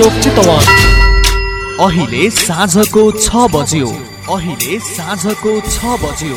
चोक चितवन। अहिले साँझको छ बज्यो। अहिले साँझको छ बज्यो।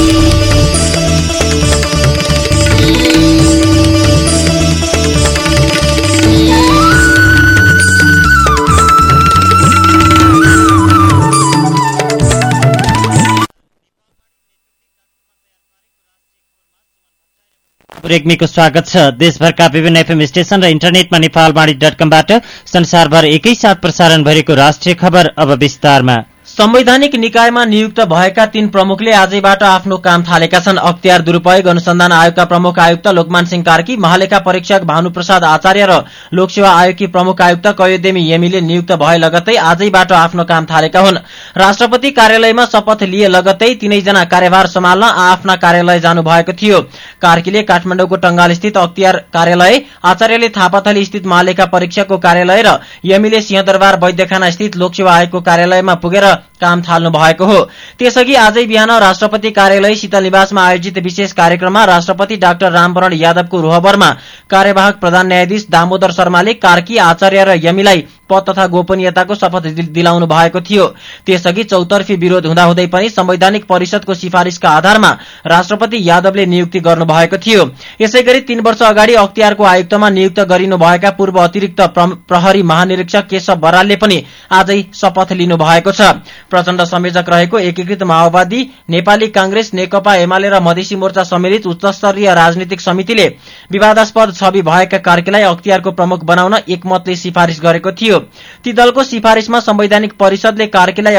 रेग्मीको स्वागत छ। देशभरका विभिन्न एफएम स्टेशन र इन्टरनेटमा नेपालवाणी डट कमबाट संसारभर एकैसाथ प्रसारण भइरहेको राष्ट्रिय खबर अब विस्तारमा। संवैधानिक निकायमा नियुक्त भएका तीन प्रमुखले आजैबाट आफ्नो काम थालेका छन्। अख्तियार दुरूपयोग अनुसन्धान आयोगका प्रमुख आयुक्त लोकमान सिंह कार्की महालेखा परीक्षक भानुप्रसाद आचार्य र लोकसेवा आयोगकी प्रमुख आयुक्त कयोदेमी यमीले नियुक्त भए लगत्तै आजैबाट आफ्नो काम थालेका हुन्। राष्ट्रपति कार्यालयमा शपथ लिए लगत्तै तीनैजना कार्यभार सम्हाल्न आफ्ना कार्यालय जानु भएको थियो। कार्कीले काठमाडौँको टंगाल स्थित अख्तियार कार्यालय आचार्यले थापाथली स्थित महालेखा परीक्षकको कार्यालय र यमीले सिंहदरबार वैद्यखाना स्थित लोकसेवा आयोगको कार्यालयमा पुगेर काम थाल्नु भएको हो। त्यसअघि आजै बिहान राष्ट्रपति कार्यालय शीतल निवासमा आयोजित विशेष कार्यक्रममा राष्ट्रपति डाक्टर रामवरण यादवको रोहबरमा कार्यवाहक प्रधान न्यायाधीश दामोदर शर्माले कार्की आचार्य र यमीलाई पद तथा गोपनीयताको शपथ दिलाउनु भएको थियो। त्यसअघि चौतर्फी विरोध हुँदाहुँदै पनि संवैधानिक परिषदको सिफारिशका आधारमा राष्ट्रपति यादवले नियुक्ति गर्नु भएको थियो। यसै गरी तीन वर्ष अगाडि अख्तियारको आयुक्तमा नियुक्त गरिनु भएका पूर्व अतिरिक्त प्रहरी महानिरीक्षक केशव बरालले पनि आजै शपथ लिनु भएको छ। प्रचण्ड संयोजक रहेको एकीकृत माओवादी नेपाली कांग्रेस नेकपा एमाले र मधेसी मोर्चा सम्मिलित उच्चस्तरीय राजनीतिक समितिले विवादास्पद छवि भएका कार्कीलाई अख्तियारको प्रमुख बनाउन एकमतले सिफारिश गरेको थियो। ती दलको सिफारिशमा संवैधानिक परिषदले कार्कीलाई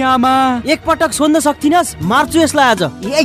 आमा एकपटक सोध्न सक्थिनस् मार्छु यसलाई आज। ए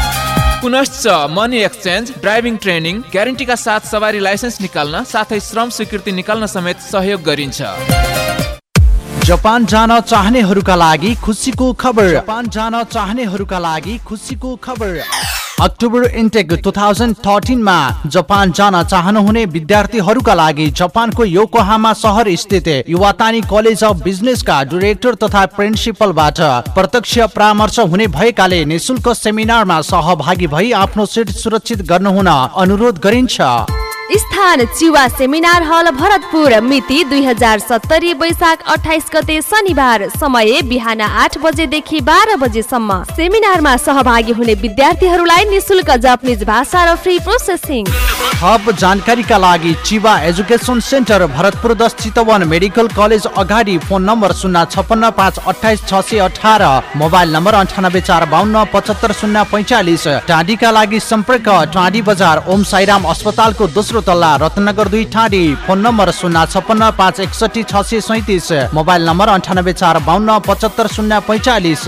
पुनश्च मनी एक्सचेन्ज ड्राइभिङ ट्रेनिङ ग्यारेन्टीका साथ सवारी लाइसेन्स निकाल्न साथै श्रम स्वीकृति निकाल्न समेत सहयोग गरिन्छ। जापान जान चाहनेहरूका लागि खुसीको खबर। जापान जान चाहनेहरूका लागि खुसीको खबर। अक्टोबर इन्टेक टु थाउजन्ड थर्टिनमा जापान जान चाहनुहुने विद्यार्थीहरूका लागि जापानको योकोहामा सहर स्थित युवातानी कलेज अफ बिजनेसका डिरेक्टर तथा प्रिन्सिपलबाट प्रत्यक्ष परामर्श हुने भएकाले निशुल्क सेमिनारमा सहभागी भई आफ्नो सिट सुरक्षित गर्नुहुन अनुरोध गरिन्छ। स्थान चिवा सेमिनार हल भरतपुर मिति दुई हजार सत्तरी वैशाख अठाइस गते शनिबार समय बिहान आठ बजेदेखि बाह्र बजेसम्म। सेमिनारमा सहभागी हुने विद्यार्थीहरूलाई निशुल्क जापानिज भाषा र फ्री प्रोसेसिङ थप जानकारीका लागि चिवा एजुकेसन सेन्टर भरतपुर दस चितवन मेडिकल कलेज अगाडि फोन नम्बर शून्य छपन्न पाँच अठाइस छ सय अठार मोबाइल नम्बर अन्ठानब्बे चार बाहन्न पचहत्तर शून्य पैँचालिस टाँडीका लागि सम्पर्क टाँडी बजार ओम साईराम अस्पतालको दोस्रो तल्ला रत्नगर दुई ठाडी फोन नम्बर शून्य छप्पन्न पाँच एकसठी छ सय सैतिस मोबाइल नम्बर अन्ठानब्बे चार बाहन्न पचहत्तर शून्य पैँचालिस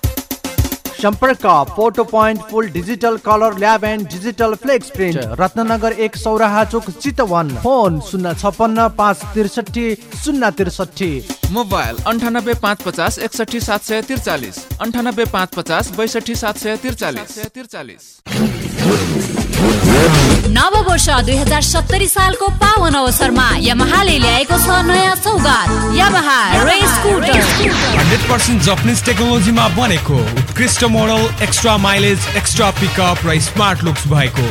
सम्पर्क photo point full digital colour lab and digital flex print Ratnanagar एक सौराहा चोक चितवन फोन शून्य छप्पन्न पाँच त्रिसठी शून्य त्रिसठी। मोबाइल अन्ठानब्बे पाँच पचास एकसठी सात सय त्रिचालिस अन्ठानब्बे पाँच पचास बैसठी सात सय त्रिचालिस। त्रिचालिस नव वर्ष दुई हजार सत्तरी सालको पावन अवसरमा यमहाले ल्याएको छ नयाँ सौगात Yamaha race scooter. Hundred percent Japanese टेक्नोलोजीमा बनेको उत्कृष्ट model extra mileage extra pickup र स्मार्ट लुक्स भएको.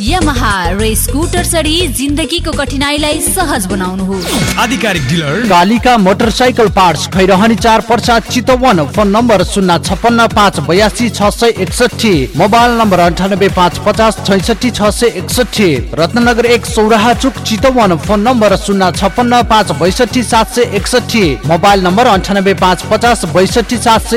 यमहा स्कुटर चढी जिन्दगीको कठिनाईलाई सहज बनाउनुहोस्। आधिकारिक dealer Kalika motorcycle parts Khairahani चार पर्सा चितवन फोन नम्बर शून्य छप्पन्न पाँच बयासी छ सय एकसठी मोबाइल नम्बर अन्ठानब्बे पाँच पचास छैसठी छ सय एकसठी रत्नगर एक सौराहा चुक चितवन फोन नम्बर शून्य छप्पन्न पाँच बैसठी सात सय एकसठी मोबाइल नम्बर अन्ठानब्बे पाँच पचास बैसठी सात सय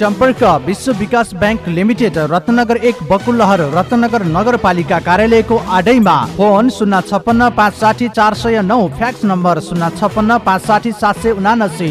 सम्पर्क विश्व विकास ब्याङ्क लिमिटेड रत्नगर एक बकुलहर रत्नगर नगरपालिका कार्यालयको आडैमा। फोन शून्य छप्पन्न पाँच साठी चार सय नौ फ्याक्स नम्बर शून्य छप्पन्न पाँच साठी सात सय उनासी।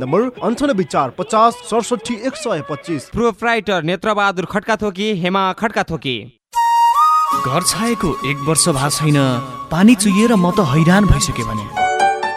नम्बर अन्ठानब्बे चार पचास सडसठी एक सय पच्चिस। प्रोप्राइटर नेत्रबहादुर खड्का थोकी हेमा खड्का थोकी। घर छाएको एक वर्ष भएको छैन पानी चुहिएर म त हैरान भइसकेँ भने।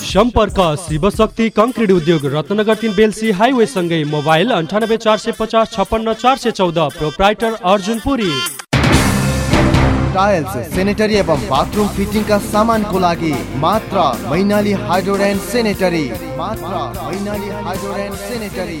सम्पर्क शिवशक्ति कङ्क्रिट उद्योग रत्नगर तिन बेलसी हाइवे सँगै मोबाइल अन्ठानब्बे चार सय पचास छप्पन्न चार सय चौध proprietor Arjun Puri. Tiles sanitary एवं बाथरूम फिटिङका सामानको लागि मात्र मैनाली हाइड्रोड सेनेटरी। मात्र मैनाली हाइड्रोड सेनेटरी।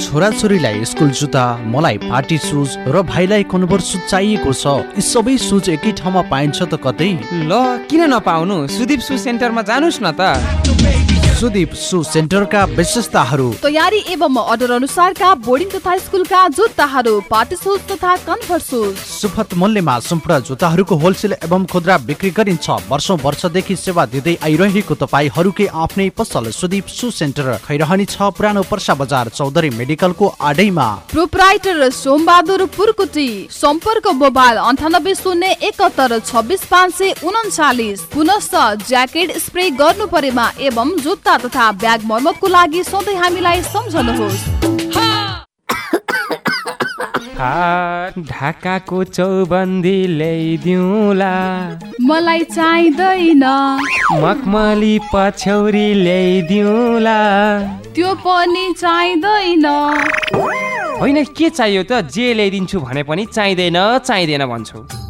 छोराछोरीलाई स्कुल जुत्ता मलाई पार्टी सुज र भाइलाई कन्भर सुज चाहिएको छ? यी सबै सुज एकै ठाउँमा पाइन्छ त कतै? ल किन नपाउनु? सुदीप सु सेन्टरमा जानुहोस् न त। सुदीप सु सेन्टरका विशेषताहरू। तयारी एवं अर्डर अनुसारका बोर्डिङ तथा स्कुलका जुत्ताहरू पार्टी सुज तथा कन्भर सुज सुपथ मूल्यमा सम्पूर्ण जुत्ताहरूको होलसेल एवं खुद्रा बिक्री गरिन्छ। वर्षौँ वर्षदेखि सेवा दिँदै आइरहेको तपाईँहरूकै आफ्नै पसल सुदीप सु सेन्टर खैरहनी छ पुरानो पर्सा बजार चौधरी मेडिकलको आडैमा। प्रोप्राइटर सोमबहादुर पुरकुटी सम्पर्क मोबाइल अन्ठानब्बे शून्य एकहत्तर छब्बिस पाँच सय उन्चालिस पुनश्च ज्याकेट स्प्रे गर्नु परेमा एवं जुत्ता तथा ब्याग मर्मतको लागि सधैँ हामीलाई सम्झनुहोस्। ढाकाको चौबन्दी ल्याइदिउला। मलाई चाहिँदैन। मखमली पछौरी ल्याइदिउला। त्यो पनि चाहिँदैन। होइन के चाहियो त? जे ल्याइदिन्छु भने पनि चाहिँदैन चाहिँदैन भन्छु।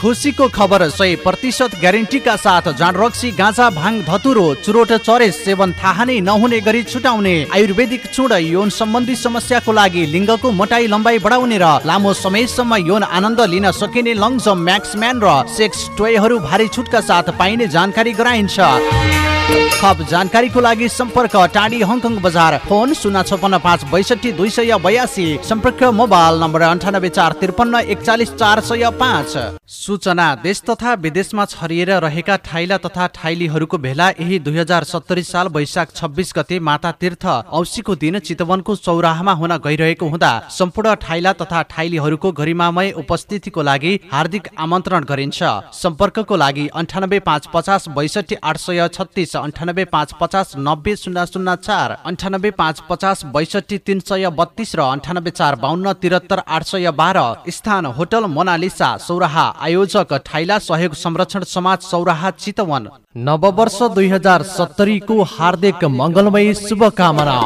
खुसीको खबर सय प्रतिशत ग्यारेन्टीका साथ जाँडरक्सी गाँजा भाङ धतुरो चुरोट चरेस सेवन थाहा नै नहुने गरी छुटाउने आयुर्वेदिक चुड यौन सम्बन्धी समस्याको लागि लिङ्गको मोटाइ लम्बाइ बढाउने र लामो समयसम्म यौन आनन्द लिन सकिने लङ्स म्याक्सम्यान र सेक्स टोयहरू भारी छुटका साथ पाइने जानकारी गराइन्छ। थप जानकारीको लागि सम्पर्क टाढी हङकङ बजार। फोन शून्य छपन्न पाँच बैसठी दुई सय बयासी। सम्पर्क मोबाइल नम्बर अन्ठानब्बे चार त्रिपन्न एकचालिस चार सय पाँच। सूचना देश तथा विदेशमा छरिएर रहेका ठाइला तथा ठाइलीहरूको भेला यही दुई हजार सत्तरी साल वैशाख छब्बिस गते माता तीर्थ औसीको दिन चितवनको चौराहामा हुन गइरहेको हुँदा सम्पूर्ण ठाइला तथा ठाइलीहरूको गरिमामय उपस्थितिको लागि हार्दिक आमन्त्रण गरिन्छ। सम्पर्कको लागि अन्ठानब्बे पाँच पचास बैसठी आठ सय छत्तिस। अन्ठानब्बे पाँच पचास नब्बे शून्य शून्य चार अन्ठानब्बे पाँच पचास बैसठी तिन सय बत्तिस र अन्ठानब्बे चार बाहन्न तिहत्तर आठ सय बाह्र स्थान होटल मोनालिसा सौराहा आयोजक ठाइला सहयोग संरक्षण समाज सौराहा चितवन। नववर्ष दुई हजार सत्तरीको हार्दिक मङ्गलमय शुभकामना।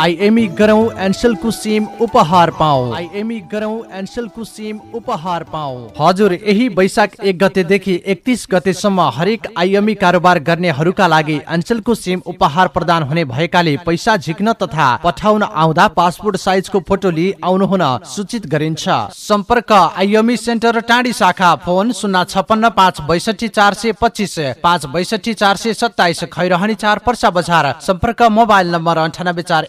आइएमई गरौँ एनसेलको सिम उपहार पाऊ आइएमई गरौँ एनसेलको सिम उपहार पाऊ हजुर यही वैशाख एक गतेदेखि एकतिस गतेसम्म हरेक आइएमई कारोबार गर्नेहरूका लागि एनसेलको सिम उपहार प्रदान हुने भएकाले पैसा झिक्न तथा पठाउन आउँदा पासपोर्ट साइजको फोटो लिई आउनुहुन सूचित गरिन्छ। सम्पर्क आइएमई सेन्टर टाढी शाखा फोन शून्य छपन्न पाँच बैसठी चार सय पच्चिस पाँच बैसठी चार सय सत्ताइस खैरहनी चार पर्सा बजार। सम्पर्क मोबाइल नम्बर अन्ठानब्बे चार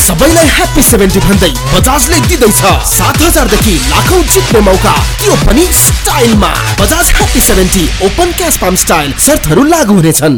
सबैलाई ह्याप्पी सेभेन्टी भन्दै बजाजले दिँदैछ। सात हजारदेखि लाखौँ जित्ने मौका त्यो पनि स्टाइलमा Bajaj happy seventy open cash palm style शर्तहरू लागू हुनेछन्।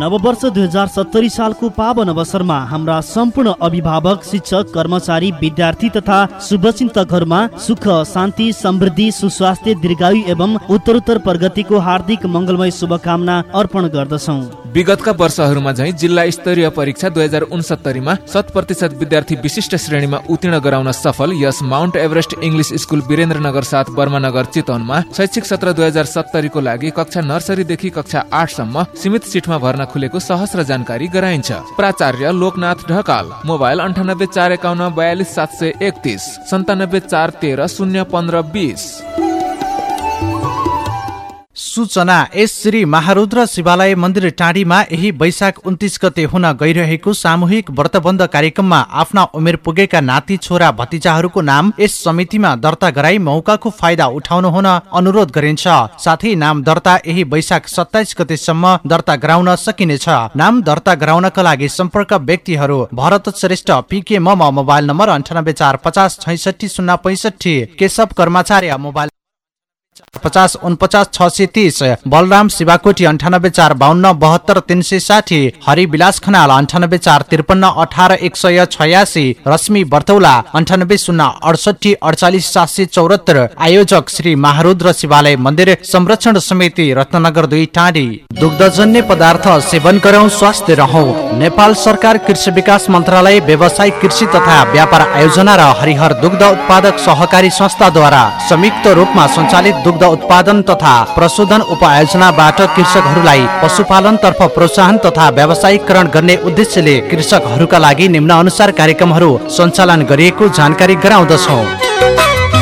नववर्ष दुई हजार सत्तरी सालको पावन अवसरमा हाम्रा सम्पूर्ण अभिभावक शिक्षक कर्मचारी विद्यार्थी तथा शुभचिन्तकहरूमा सुख शान्ति समृद्धि सुस्वास्थ्य दीर्घायु एवं उत्तरोत्तर प्रगतिको हार्दिक मङ्गलमय शुभकामना अर्पण गर्दछौँ। विगतका वर्षहरूमा झैँ जिल्ला स्तरीय परीक्षा दुई हजार उनसत्तरीमा शत प्रतिशत विद्यार्थी विशिष्ट श्रेणीमा उत्तीर्ण गराउन सफल। यस Mount Everest English school Birendranagar साथ बर्मानगर चितवनमा शैक्षिक सत्र दुई हजार सत्तरीको लागि कक्षा नर्सरीदेखि कक्षा आठसम्म सीमित सिटमा भर्ना खुलेको सहस्र जानकारी गराइन्छ। प्राचार्य लोकनाथ ढकाल मोबाइल अन्ठानब्बे चार एकाउन्न बयालिस सात सय एकतिस सन्तानब्बे चार तेह्र शून्य पन्ध्र बिस। सूचना एस श्री महारुद्र शिवालय मन्दिर टाँडीमा यही वैशाख उन्तिस गते हुन गइरहेको सामूहिक व्रतबन्ध कार्यक्रममा आफ्ना उमेर पुगेका नाति छोरा भतिजाहरूको नाम यस समितिमा दर्ता गराई मौकाको फाइदा उठाउनु हुन अनुरोध गरिन्छ। साथै नाम दर्ता यही वैशाख सत्ताइस गतेसम्म दर्ता गराउन सकिनेछ। नाम दर्ता गराउनका लागि सम्पर्क व्यक्तिहरू Bharat Shrestha PK mobile number अन्ठानब्बे चार पचास छैसठी शून्य पैसठी केशव कर्माचार्य मोबाइल पचास उनपचास छ सय तिस बलराम शिवाकोटी अन्ठानब्बे चार बाहन्न बहत्तर तिन सय साठी हरिविलास खनाल अन्ठानब्बे चार त्रिपन्न अठार एक सय छयासी रश्मि बर्तौला अन्ठानब्बे शून्य अडसठी अडचालिस सात सय चौरात्तर आयोजक श्री महारुद्र शिवालय मन्दिर संरक्षण समिति रत्नगर दुई टाँडी। दुग्धजन्य पदार्थ सेवन गरौँ स्वस्थ रहौ। नेपाल सरकार कृषि विकास मन्त्रालय व्यवसायिक कृषि तथा व्यापार आयोजना र हरिहर दुग्ध उत्पादक सहकारी संस्थाद्वारा संयुक्त रूपमा सञ्चालित दुग्ध उत्पादन तथा प्रशोधन उपायोजनाबाट कृषकहरूलाई पशुपालन तर्फ प्रोत्साहन तथा व्यावसायिकरण गर्ने उद्देश्यले कृषकहरूका लागि निम्न अनुसार कार्यक्रमहरू सञ्चालन गरिएको जानकारी गराउँदछौ।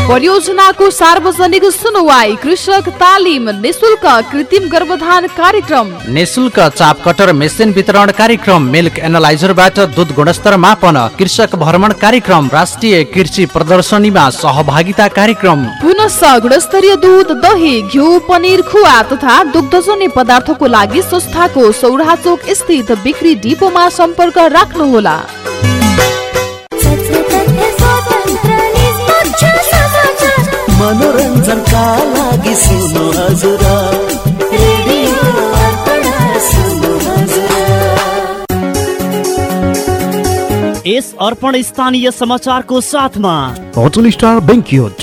परियोजनाको सार्वजनिक सुनवाई कृषक तालिम निशुल्क कृत्रिम गर्भधान कार्यक्रम। निशुल्क चाप कटर मेसिन वितरण कार्यक्रम मिल्क एनालाइजरबाट दुध गुणस्तर मापन कृषक भ्रमण कार्यक्रम राष्ट्रिय कृषि प्रदर्शनीमा सहभागिता कार्यक्रम। पुनश गुणस्तरीय दुध दही घिउ पनिर खुवा तथा दुग्धजन्य पदार्थको लागि संस्थाको सौराहा चोक स्थित बिक्री डिपोमा सम्पर्क राख्नुहोला। मनोरञ्जनका लागि सुन्नु हजुर। यस अर्पण स्थानीय समाचारको साथमा। होटल स्टार बेङ्क्युट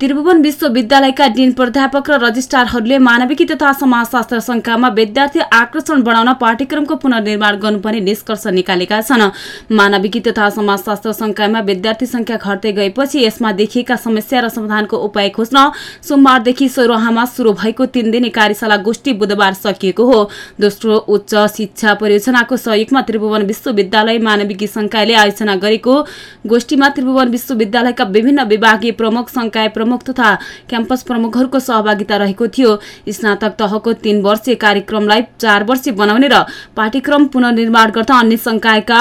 त्रिभुवन विश्वविद्यालयका डिन प्राध्यापक र रजिस्ट्रारहरूले मानविकी तथा समाजशास्त्र संकायमा विद्यार्थी आकर्षण बढाउन पाठ्यक्रमको पुनर्निर्माण गर्नुपर्ने निष्कर्ष निकालेका छन्। मानविकी तथा समाजशास्त्र संकायमा विद्यार्थी संख्या घट्दै गएपछि यसमा देखिएका समस्या र समाधानको उपाय खोज्न सोमबारदेखि सौराहामा शुरू भएको तीन दिने कार्यशाला गोष्ठी बुधबार सकिएको हो। दोस्रो उच्च शिक्षा परियोजनाको सहयोगमा त्रिभुवन विश्वविद्यालय मानविकी संकायले आयोजना गरेको गोष्ठीमा त्रिभुवन विश्वविद्यालयका विभिन्न विभागीय प्रमुख संकाय प्रमुख तथा क्याम्पस प्रमुखहरूको सहभागिता रहेको थियो। स्नातक तहको तीन वर्षीय कार्यक्रमलाई चार वर्षीय बनाउने र पाठ्यक्रम पुनर्निर्माण गर्दा अन्य संकायका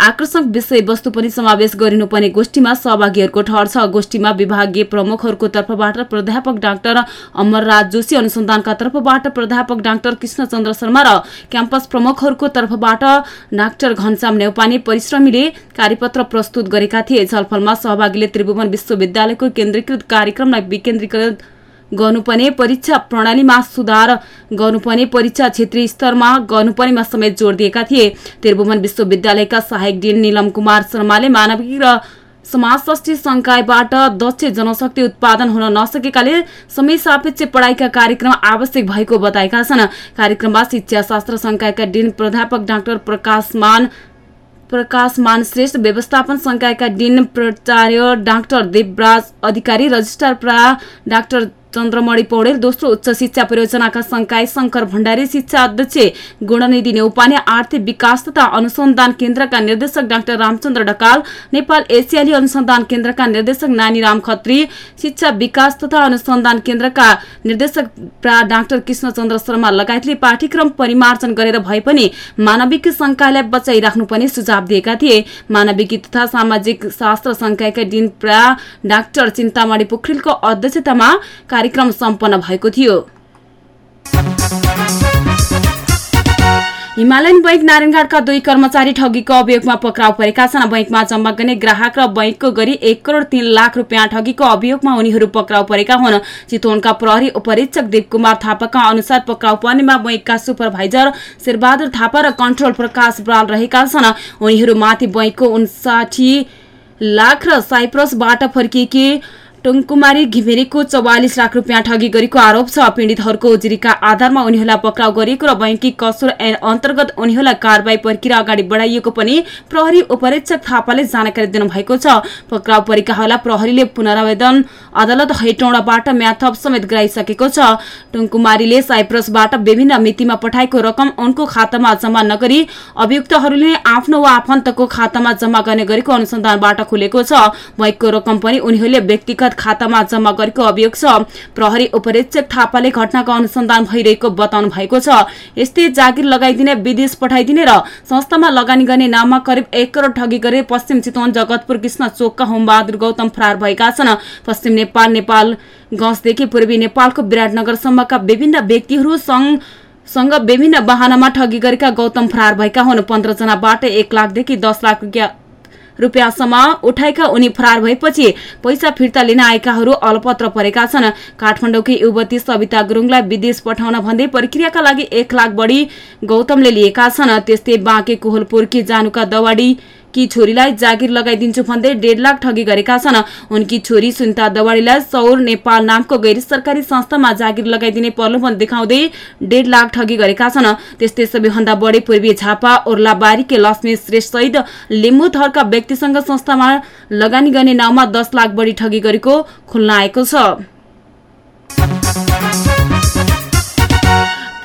आकर्षक विषयवस्तु पनि समावेश गरिनुपर्ने गोष्ठीमा सहभागीहरूको ठहर छ। गोष्ठीमा विभागीय प्रमुखहरूको तर्फबाट प्राध्यापक डाक्टर अमरराज जोशी अनुसन्धानका तर्फबाट प्राध्यापक डाक्टर कृष्णचन्द्र शर्मा र क्याम्पस प्रमुखहरूको तर्फबाट डाक्टर घनश्याम नेौपाने परिश्रमीले कार्यपत्र प्रस्तुत गरेका थिए। छलफलमा सहभागीले त्रिभुवन विश्वविद्यालयको केन्द्रीकृत कार्यक्रमलाई विकेन्द्रीकृत गर्नुपर्ने परीक्षा प्रणालीमा सुधार गर्नुपर्ने परीक्षा क्षेत्रीय स्तरमा गर्नुपर्नेमा समेत जोड़ दिएका थिए। त्रिभुवन विश्वविद्यालयका सहायक डिन निलम कुमार शर्माले मानविक र समाजशास्त्री संकायबाट दक्ष जनशक्ति उत्पादन हुन नसकेकाले समय सापेक्ष पढाइका कार्यक्रम आवश्यक भएको बताएका छन्। कार्यक्रममा शिक्षा शास्त्र संकायका डिन प्राध्यापक डाक्टर प्रकाशमान प्रकाशमान श्रेष्ठ व्यवस्थापन संकायका डिन प्राचार्य डाक्टर देवराज अधिकारी रजिस्ट्रार प्रा डाक्टर चन्द्रमणि पौडेल दोस्रो उच्च शिक्षा परियोजनाका संकाय शंकर भण्डारी शिक्षा अध्यक्ष गुणनिधि नेउपाने आर्थिक विकास तथा अनुसन्धान केन्द्रका निर्देशक डाक्टर रामचन्द्र ढकाल नेपाल एसियाली अनुसन्धान केन्द्रका निर्देशक नानी राम खत्री शिक्षा विकास तथा अनुसन्धान केन्द्रका निर्देशक प्रा डाक्टर कृष्णचन्द्र शर्मा लगायतले पाठ्यक्रम परिमार्जन गरेर भए पनि मानविक संकायलाई बचाइराख्नुपर्ने सुझाव दिएका थिए। मानविकी तथा सामाजिक शास्त्र संकायका डिन प्रा डाक्टर चिन्तामणि पोखरेलको अध्यक्षतामा कार्यक्रम सम्पन्न भएको थियो। हिमालयन बैंक नारायणघाटका दुई कर्मचारी ठगीको अभियोगमा पक्राउ परेका छन्। बैंकमा जम्मा गर्ने ग्राहक र बैंकको गरी एक करोड़ तीन लाख रुपियाँ ठगीको अभियोगमा उनीहरू पक्राउ परेका हुन्। चितवनका प्रहरी उपरीक्षक देव कुमार थापाका अनुसार पक्राउ पर्नेमा बैंकका सुपरभाइजर शेरबहादुर थापा र कन्ट्रोल प्रकाश बराल रहेका छन्। उनीहरूमाथि बैंकको उन्साठी लाख र साइप्रसबाट फर्किएकी टुङकुमारी घिमिरेको चौवालिस लाख रुपियाँ ठगी गरेको आरोप छ। पीड़ितहरूको उजुरीका आधारमा उनीहरूलाई पक्राउ गरिएको र बैंकी कसुर ऐन अन्तर्गत उनीहरूलाई कारवाही प्रक्रिया अगाडि बढाइएको पनि प्रहरी उपरीक्षक थापाले जानकारी दिनुभएको छ। पक्राउ परेकाहरूलाई प्रहरीले पुनरावेदन अदालत हैटौँडाबाट म्याथप समेत गराइसकेको छ। टुङकुमारीले साइप्रसबाट विभिन्न मितिमा पठाएको रकम उनको खातामा जम्मा नगरी अभियुक्तहरूले आफ्नो वा आफन्तको खातामा जम्मा गर्ने गरेको अनुसन्धानबाट खुलेको छ। बैंकको रकम पनि उनीहरूले व्यक्तिगत खातामा जम्मा गरेको अभियोग छ। प्रहरी उपरीक्षक थापाले घटनाको अनुसन्धान भइरहेको बताउनु भएको छ। यस्तै जागिर लगाइदिने विदेश पठाइदिने र संस्थामा लगानी गर्ने नाममा करिब एक करोड़ ठगी गरे पश्चिम चितवन जगतपुर कृष्ण चोकका होमबहादुर गौतम फरार भएका छन्। पश्चिम नेपाल नेपाल गंजदेखि पूर्वी नेपालको विराटनगरसम्मका विभिन्न व्यक्तिहरू संघ सँग विभिन्न वाहनामा ठगी गरेका गौतम फरार भएका हुन्। पन्ध्र जनाबाट एक लाखदेखि दस लाख रुपियाँ रुपियाँसम्म उठाएका उनी फरार भएपछि पैसा फिर्ता लिन आएकाहरू अलपत्र परेका छन्। काठमाडौँकी युवती सविता गुरुङलाई विदेश पठाउन भन्दै प्रक्रियाका लागि एक लाख बढी गौतमले लिएका छन्। त्यस्तै बाँके कोहलपुरकी जानुका दवाडी कि छोरीलाई जागिर लगाइदिन्छु भन्दै डेढ लाख ठगी गरेका छन्। उनकी छोरी सुनिता दवाडीलाई सौर नेपाल नामको गैर सरकारी संस्थामा जागिर लगाइदिने प्रलोभन देखाउँदै डेढ लाख ठगी गरेका छन्। त्यस्तै सबैभन्दा बढी पूर्वी झापा ओर्लाबारीके लक्ष्मी श्रेष्ठ सहित लिम्बू थरका व्यक्तिसँग संस्थामा लगानी गर्ने नाउँमा दस लाख बढी ठगी गरेको खुल्न आएको छ।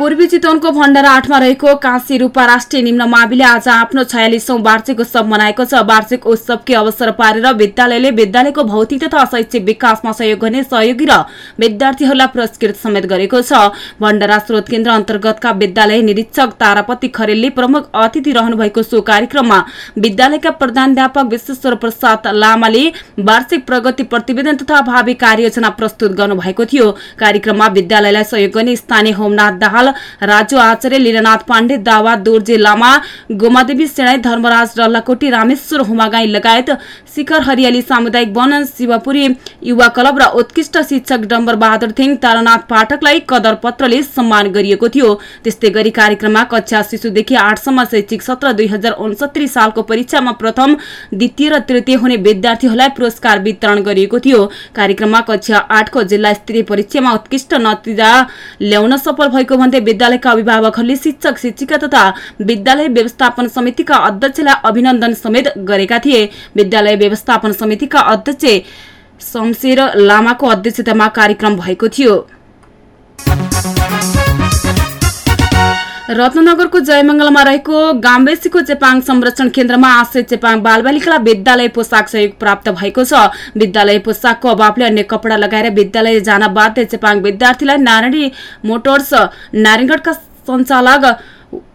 पूर्वी चितवनको भण्डारा आठमा रहेको काशी रूपा राष्ट्रिय निम्न माविले आज आफ्नो छयालिसौं वार्षिक उत्सव मनाएको छ। वार्षिक उत्सवकै अवसर पारेर विद्यालयले विद्यालयको भौतिक तथा शैक्षिक विकासमा सहयोग गर्ने सहयोगी र विद्यार्थीहरूलाई पुरस्कृत समेत गरेको छ। भण्डारा स्रोत केन्द्र अन्तर्गतका विद्यालय निरीक्षक तारापति खरेलले प्रमुख अतिथि रहनु भएको सो कार्यक्रममा विद्यालयका प्रधानध्यापक विश्वेश्वर प्रसाद लामाले वार्षिक प्रगति प्रतिवेदन तथा भावी कार्ययोजना प्रस्तुत गर्नुभएको थियो। कार्यक्रममा विद्यालयलाई सहयोग गर्ने स्थानीय होमनाथ दाहाल राजु आचार्य लीलानाथ पाण्डे दावा दोर्जे लामा गोमादेवी सेणाई धर्मराज डल्लाकोटी रामेश्वर हुमागाई लगायत शिखर हरियाली सामुदायिक वन शिवपुरी युवा क्लब र उत्कृष्ट शिक्षक डम्बर बहादुर थिङ तारानाथ पाठकलाई कदर पत्रले सम्मान गरिएको थियो। त्यस्तै गरी कार्यक्रममा कक्षा शिशुदेखि आठसम्म शैक्षिक सत्र दुई सालको परीक्षामा प्रथम द्वितीय र तृतीय हुने विद्यार्थीहरूलाई पुरस्कार वितरण गरिएको थियो। कार्यक्रममा कक्षा आठको जिल्ला स्तरीय परीक्षामा उत्कृष्ट नतिजा ल्याउन सफल भएको विद्यालयका अभिभावकहरूले शिक्षक शिक्षिका तथा विद्यालय व्यवस्थापन समितिका अध्यक्षलाई अभिनन्दन समेत गरेका थिए विद्यालय व्यवस्थापन समितिका अध्यक्ष शमशेर लामाको अध्यक्षतामा कार्यक्रम भएको थियो रत्नगरको जयमंगलमा रहेको गाम्बेसीको चेपाङ संरक्षण केन्द्रमा आश्रय चेपाङ बालबालिकालाई विद्यालय पोसाक सहयोग प्राप्त भएको छ। विद्यालय पोसाकको अभावले अन्य कपडा लगाएर विद्यालय जान बाध्य चेपाङ विद्यार्थीलाई नारायणी मोटर्स नारायणगढका सञ्चालक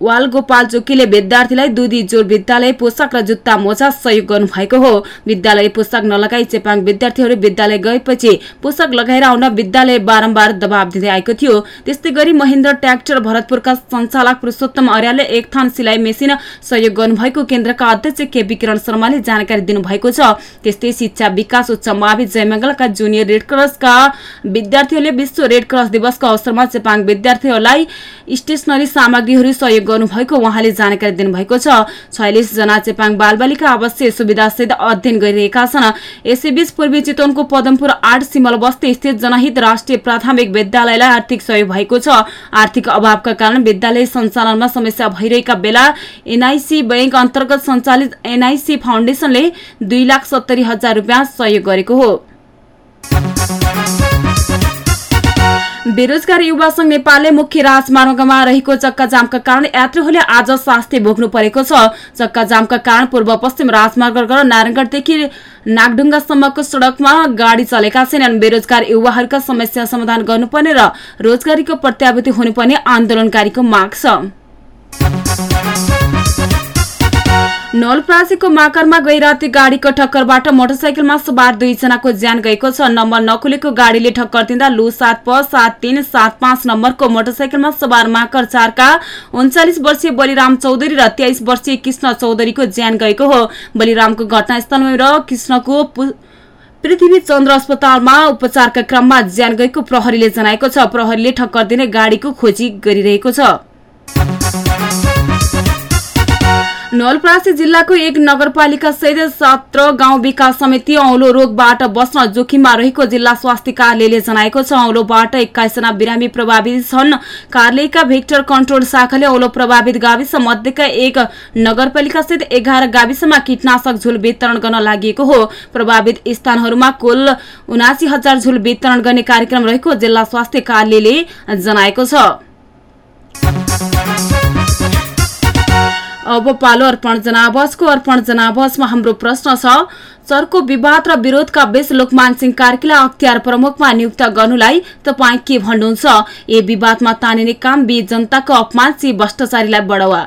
वाल गोपाल चोकीले विद्यार्थीलाई दुधी जोर विद्यालय पोसाक र जुत्ता मोजा सहयोग गर्नुभएको हो। विद्यालय पोसाक नलगाई चेपाङ विद्यार्थीहरू विद्यालय गएपछि पोसाक लगाएर आउन विद्यालय बारम्बार दबाव दिँदै आएको थियो। त्यस्तै गरी महेन्द्र ट्र्याक्टर भरतपुरका सञ्चालक पुरुषोत्तम अर्यालले एक थान सिलाइ मेसिन सहयोग गर्नुभएको केन्द्रका अध्यक्ष केपी किरण शर्माले जानकारी दिनुभएको छ। त्यस्तै शिक्षा विकास उच्च मावि जयमंगलका जुनियर रेड क्रसका विद्यार्थीहरूले विश्व रेड क्रस दिवसको अवसरमा चेपाङ विद्यार्थीहरूलाई स्टेसनरी सामग्रीहरू सहयोग गर्नुभएको उहाँले जानकारी दिनुभएको छ। छयालिस जना चेपाङ बालबालिका आवश्यक सुविधासहित अध्ययन गरिरहेका छन्। यसैबीच पूर्वी चितवनको पदमपुर आठ सिमल बस्ती स्थित जनहित राष्ट्रिय प्राथमिक विद्यालयलाई आर्थिक सहयोग भएको छ। आर्थिक अभावका कारण विद्यालय सञ्चालनमा समस्या भइरहेका बेला एनआइसी बैंक अन्तर्गत सञ्चालित एनआइसी फाउन्डेसनले दुई लाख सत्तरी हजार रुपियाँ सहयोग गरेको हो। बेरोजगार युवा संघ नेपालले मुख्य राजमार्गमा रहेको चक्का जामका कारण यात्रीहरूले आज शास्ति भोग्नु परेको छ। चक्का जामका कारण पूर्व पश्चिम राजमार्ग र नारायणगढदेखि नागढुङ्गासम्मको सड़कमा गाड़ी चलेका छैनन् बेरोजगार युवाहरूका समस्या समाधान गर्नुपर्ने र रोजगारीको प्रत्याभूति हुनुपर्ने आन्दोलनकारीको माग छ। नलप्रासीको माकरमा गइराती गाड़ीको ठक्करबाट मोटरसाइकलमा सवार दुईजनाको ज्यान गएको छ। नम्बर नखुलेको गाड़ीले ठक्कर दिँदा लु सात प सात तीन सात पाँच नम्बरको मोटरसाइकलमा सवार माकर चारका उन्चालिस वर्षीय बलिराम चौधरी र तेइस वर्षीय कृष्ण चौधरीको ज्यान गएको हो। बलिरामको घटनास्थलमा र कृष्णको पृथ्वी चन्द्र अस्पतालमा उपचारका क्रममा ज्यान गएको प्रहरीले जनाएको छ। प्रहरीले ठक्कर दिने गाड़ीको खोजी गरिरहेको छ। नवलपरासी जिल्लाको एक नगरपालिका सहित सत्र गाउँ विकास समिति औलो रोगबाट बस्न जोखिममा रहेको जिल्ला स्वास्थ्य कार्यालयले जनाएको छ। औलोबाट एक्काइसजना बिरामी प्रभावित छन्। कार्यालयका भेक्टर कन्ट्रोल शाखाले औलो प्रभावित गाविस मध्येका एक नगरपालिका सहित एघार गाविसमा कीटनाशक झुल वितरण गर्न लागि हो। प्रभावित स्थानहरूमा कुल उनासी हजार झुल वितरण गर्ने कार्यक्रम रहेको जिल्ला स्वास्थ्य कार्यालयले जनाएको छ। अब पालो अर्पण जनावासको अर्पण जनावासमा हाम्रो प्रश्न छ चर्को विवाद र विरोधका बीच लोकमान सिंह कार्कीलाई अख्तियार प्रमुखमा नियुक्त गर्नुलाई तपाईँ के भन्नुहुन्छ? ए विवादमा तानिने काम बी जनताको अपमान सी भ्रष्टाचारीलाई बढावा।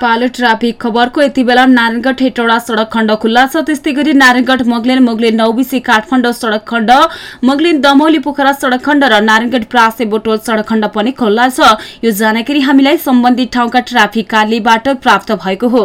पालो ट्राफिक खबरको यति बेला नारायणगढ हेटौडा सड़क खण्ड खुल्ला छ। त्यस्तै गरी नारायणगढ मोगलिन मोगलिन नौबिसी काठमाडौँ सड़क खण्ड मोगलिन दमौली पोखरा सड़क खण्ड र नारायणगढ प्रासे बोटोल सड़क खण्ड पनि खुल्ला छ। यो जानकारी हामीलाई सम्बन्धित ठाउँका ट्राफिक कार्यबाट प्राप्त भएको हो।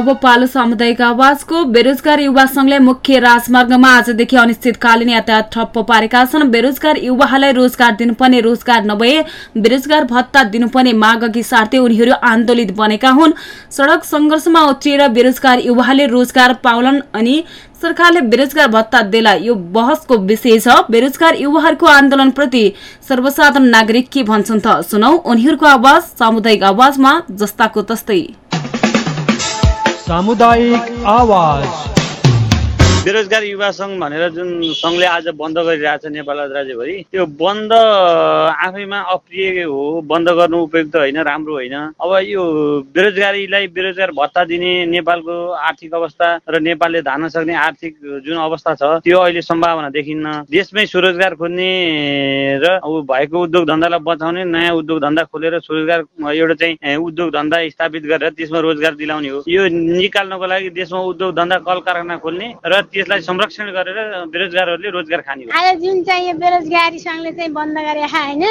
अब पालो सामुदायिक आवाजको बेरोजगार युवा संघले मुख्य राजमार्गमा आजदेखि अनिश्चितकालीन यातायात ठप्प पारेका छन्। बेरोजगार युवाहरूलाई रोजगार दिनुपर्ने रोजगार नभए बेरोजगार भत्ता दिनुपर्ने माग अघि सार्दै उनीहरू आन्दोलित बनेका हुन्। सड़क संघर्षमा उत्रिएर बेरोजगार युवाहरूले रोजगार पाउलान् अनि सरकारले बेरोजगार भत्ता देला यो बहसको विषय छ। बेरोजगार युवाहरूको आन्दोलनप्रति सर्वसाधारण नागरिक के भन्छन् त? सुनौ उनीहरूको आवाज सामुदायिक आवाजमा जस्ताको तस्तै। सामुदायिक आवाज़। बेरोजगार युवा सङ्घ भनेर जुन सङ्घले आज बन्द गरिरहेछ नेपाल राज्यभरि त्यो बन्द आफैमा अप्रिय हो बन्द गर्नु उपयुक्त होइन राम्रो होइन। अब यो बेरोजगारीलाई बेरोजगार भत्ता दिने नेपालको आर्थिक अवस्था र नेपालले धान्न सक्ने आर्थिक जुन अवस्था छ त्यो अहिले सम्भावना देखिन्न। देशमै स्वरोजगार खोज्ने र अब भएको उद्योग धन्दालाई बचाउने नयाँ उद्योग धन्दा खोलेर स्वरोजगार एउटा चाहिँ उद्योग धन्दा स्थापित गरेर त्यसमा रोजगार दिलाउने हो। यो निकाल्नको लागि देशमा उद्योग धन्दा कल कारखाना खोल्ने र त्यसलाई संरक्षण गरेर बेरोजगारहरूले रोजगार खाने हो। आज जुन चाहिँ यो बेरोजगारी सङ्घले चाहिँ बन्द गरेको होइन?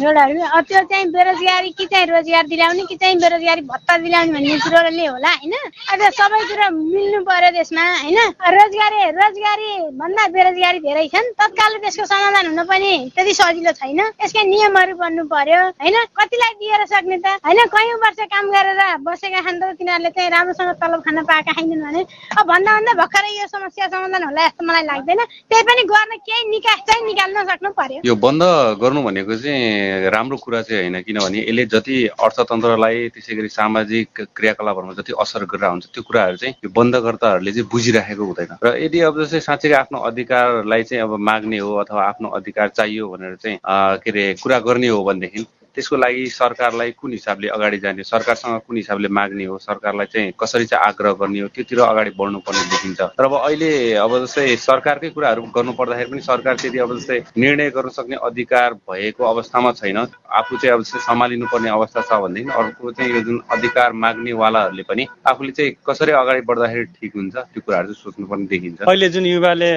रोडहरू त्यो चाहिँ बेरोजगारी कि चाहिँ रोजगार दिलाउने कि चाहिँ बेरोजगारी भत्ता दिलाउने भन्ने कुरोले होला होइन? अब सबै कुरो मिल्नु पर्यो त्यसमा होइन? रोजगारी रोजगारी भन्दा बेरोजगारी धेरै छन्। तत्काल त्यसको समाधान हुन पनि त्यति सजिलो छैन। यसका नियमहरू बन्नु पर्यो होइन? कतिलाई दिएर सक्ने त होइन? कयौँ वर्ष काम गरेर बसेका खान त तिनीहरूले चाहिँ राम्रोसँग तलब खान पाएका छैनन् भने। अब भन्दा भन्दा भर्खरै यो समस्या समाधान होला जस्तो मलाई लाग्दैन। त्यही पनि गर्न केही निकास चाहिँ निकाल्न सक्नु पर्यो। यो बन्द गर्नु भनेको चाहिँ राम्रो कुरा चाहिँ होइन किनभने यसले जति अर्थतन्त्रलाई त्यसै गरी सामाजिक क्रियाकलापहरूमा जति असर गरेर हुन्छ त्यो कुराहरू चाहिँ यो बन्दकर्ताहरूले चाहिँ बुझिराखेको हुँदैन। र यदि अब जस्तै साँच्चै आफ्नो अधिकारलाई चाहिँ अब माग्ने हो अथवा आफ्नो अधिकार चाहियो भनेर चाहिँ के अरे कुरा गर्ने हो भनेदेखि त्यसको लागि सरकारलाई कुन हिसाबले अगाडि जाने? सरकारसँग कुन हिसाबले माग्ने हो? सरकारलाई चाहिँ कसरी चाहिँ आग्रह गर्ने हो? त्योतिर अगाडि बढ्नुपर्ने देखिन्छ। तर अब अहिले अब जस्तै सरकारकै कुराहरू गर्नु पर्दाखेरि पनि सरकार त्यति अब जस्तै निर्णय गर्न सक्ने अधिकार भएको अवस्थामा छैन। आफू चाहिँ अब जस्तै सम्हालिनु पर्ने अवस्था छ भनेदेखि अर्को चाहिँ यो जुन अधिकार माग्नेवालाहरूले पनि आफूले चाहिँ कसरी अगाडि बढ्दाखेरि ठिक हुन्छ त्यो कुराहरू चाहिँ सोच्नुपर्ने देखिन्छ। अहिले जुन युवाले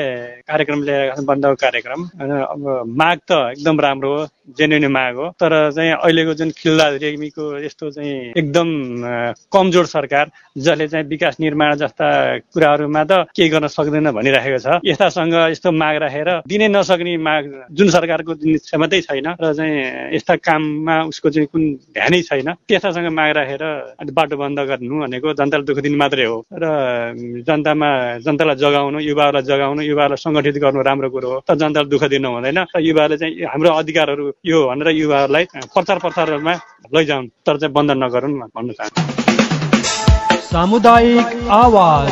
कार्यक्रम छन् बन्धको कार्यक्रम अब माग त एकदम राम्रो हो। जेन्युन माग हो। तर चाहिँ अहिलेको जुन खिल्ला रेग्मीको यस्तो चाहिँ एकदम कमजोर सरकार जसले चाहिँ विकास निर्माण जस्ता कुराहरूमा त केही गर्न सक्दैन भनिराखेको छ। यस्तासँग यस्तो माग राखेर दिनै नसक्ने माग जुन सरकारको जुन क्षमतै छैन र चाहिँ यस्ता काममा उसको चाहिँ कुन ध्यानै छैन त्यस्तासँग माग राखेर बाटो बन्द गर्नु भनेको जनतालाई दुःख दिनु मात्रै हो। र जनतामा जनतालाई जगाउनु युवाहरूलाई जगाउनु युवाहरूलाई सङ्गठित गर्नु राम्रो कुरो हो। तर जनतालाई दुःख दिनु हुँदैन। र युवाहरूले चाहिँ हाम्रो अधिकारहरू यो भनेर युवाहरूलाई प्रचार प्रसारमा लैजाउन्। तर चाहिँ बन्द नगरून् भन्न चाहन्छु। सामुदायिक आवाज।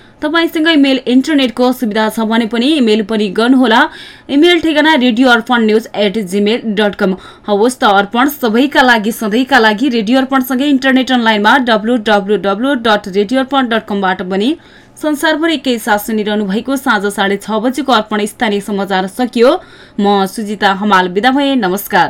तपाईँसँग इमेल इन्टरनेटको सुविधा छ भने पनि इमेल पनि गर्नुहोला। इमेल ठेगाना radio Arpan news at Gmail dot com. हवस् त अर्पण सबैका लागि सधैँका लागि रेडियो अर्पणसँगै इन्टरनेट अनलाइनमा W W W dot radio Arpan dot कमबाट पनि संसारभरि केही साथ सुनिरहनु भएको साँझ साढे छ बजेको अर्पण स्थानीय समाचार सकियो। म सुजिता हमाल बिदा भए नमस्कार।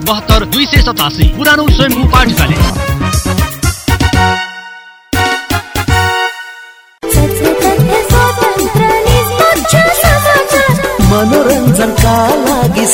बहत्तर दुई सय सतासी। पुरानो स्वयम्भू पाठशाले मनोरञ्जनका लागि